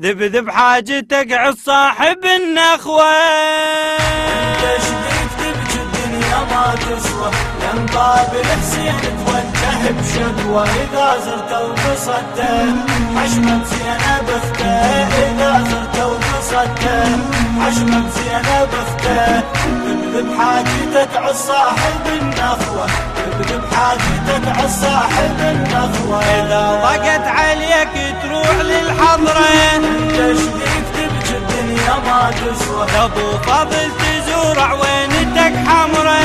ذبذب حاجتك عص صاحب النخوة. تشبيك تبكي الدنيا ما تسوى؟ لم قابل حسين توجه بشكوى. إذا زرت وقصدته حشمة زينة بخته إذا زرت وقصدته حشمة زينة بخته ذبذب حاجتك عص صاحب النخوة. ذبذب حاجتك عص صاحب النخوة. إذا ضاقت عليك تروح للحضرة تشبيك تبكي الدنيا ما تسوى. أبو فضل تزور عوينتك حمرة.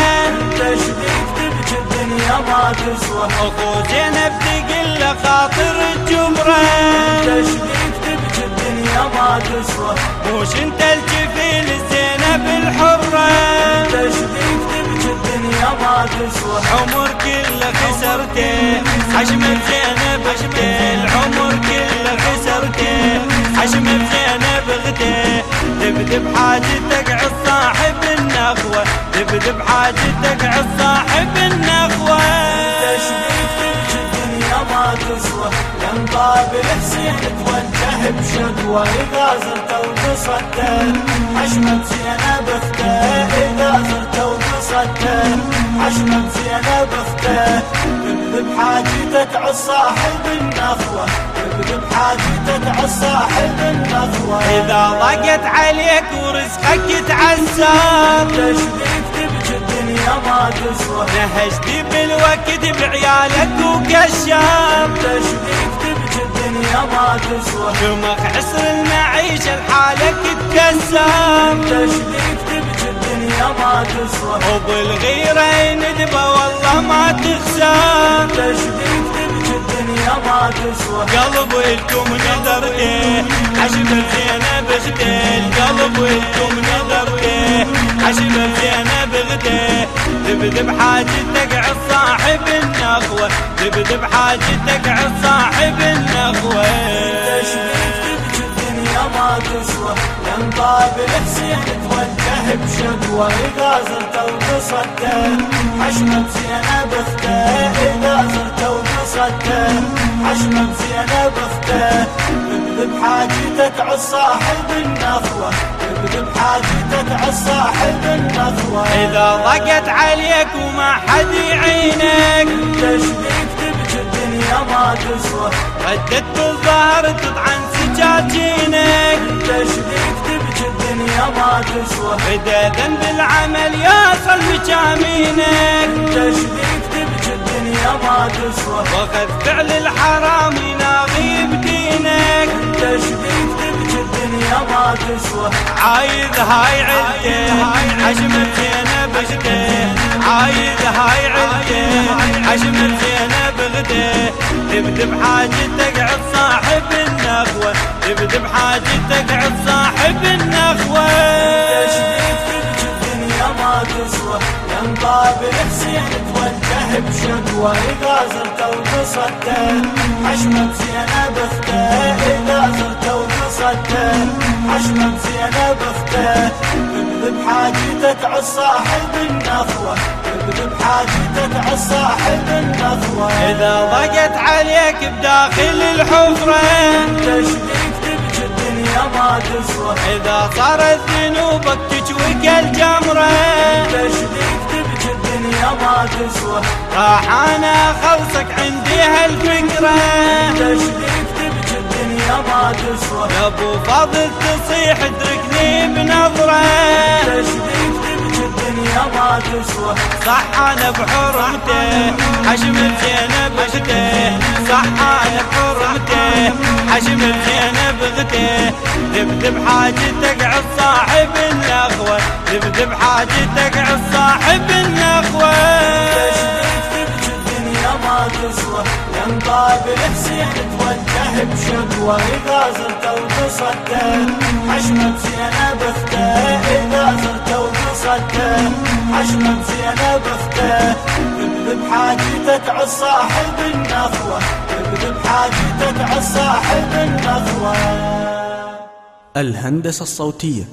تشبيك تبكي الدنيا ما تسوى. أخو زينب تقل خاطر الجمرة. تشبيك تبكي الدنيا ما تسوى. وش أنت الجفيل زينب الحرة. تشبيك تبكي الدنيا ما تسوى. عمر كله خسرته. حشم زينب اخته عص صاحب النخوة. تشبيك الدنيا ما تسوى؟ لم قابل حسين توجه بشكوى. إذا زرت وقصدته حشمة زينب اخته إذا زرت وقصدته حشمة زينب اخته ذبذب حاجتك عص صاحب النخوة. ذبذب حاجتك عص صاحب النخوة. إذا ضاقت عليك ورزقك تعسر تشبيك الدنيا ما تسوى نهشتي بالوقت بعيالك وكشر تشبيك الدنيا ما تسوى شمخ عسر المعيشة لحالك تكسر تشبيك تبكي الدنيا ما تسوى وبالغيرة ندبة والله ما تخسر. تشبيك تبكي الدنيا ما تسوى قلب لكم نذرته عشب زينب اخته القلب لكم نذرته عشب زينب اخته ذبذب حاجتك عص صاحب النخوة. ذبذب حاجتك عص صاحب النخوة. تشبيك الدنيا ما تسوى لم قابل حسين توجه بشكوى إذا زرت وقصدته حشمة زينب اخته إذا زرت وقصدته حشمة زينب اخته ذبذب حاجتك عص صاحب النخوة ذبذب حاجتك عص صاحب النخوة إذا ضاقت عليك وما حد يعينك تشبيك تبكي الدنيا ما تسوى؟ ردت الظهر تطعن سجاجينك. تشبيك تبكي الدنيا ما تسوى؟ بدا ذنب العمل يصل مجامينك تشبيك تبكي الدنيا ما تسوى؟ واخذ فعل الحرام بدينك تشبيك تبكي الدنيا ما تسوى عايد هاي عدته حشم زينب اخته عايد هاي عدته حشم زينب اخته ذبذب حاجتك عد صاحب النخوة ذبذب حاجتك عد صاحب النخوة تشبيك تبكي الدنيا ما تسوى لم قابل بشكوى إذا زرت وقصدته حشمة زينب اخته إذا زرت وقصدته حشمة زينب اخته ذبذب حاجتك صاحب النخوة ذبذب حاجتك عص صاحب النخوة إذا ضاقت عليك بداخل الحفرة. تشبيك تبكي الدنيا ما تسوى. إذا صارت ذنوبك تجوك الجمرة. تشبيك تسوى راح أنا أخلصك عندي هالفكرة. تشبيك تبكي الدنيا ما تسوى يا أبو فاضل تصيح ادركني بنظرة. تشبيك تبكي الدنيا ما تسوى صح أنا بحرمته. حشم زينب اخته صح أنا بحرمته. حشم زينب اخته ذبذب حاجتك عد صاحب النخوة ذبذب حاجتك عد صاحب بشكوى إذا زرت وقصدته حشمة زينب اخته إذا زرت وقصدته حشمة زينب اخته ذبذب حاجتك عد صاحب النخوة ذبذب حاجتك عد صاحب النخوة الهندسة الصوتية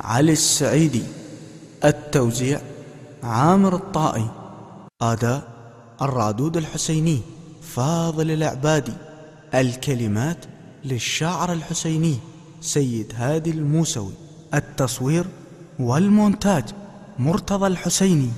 علي السعيدي. التوزيع عامر الطائي. أداء الرادود الحسيني فاضل العبادي. الكلمات للشاعر الحسيني سيد هادي الموسوي التصوير والمونتاج مرتضى الحسيني.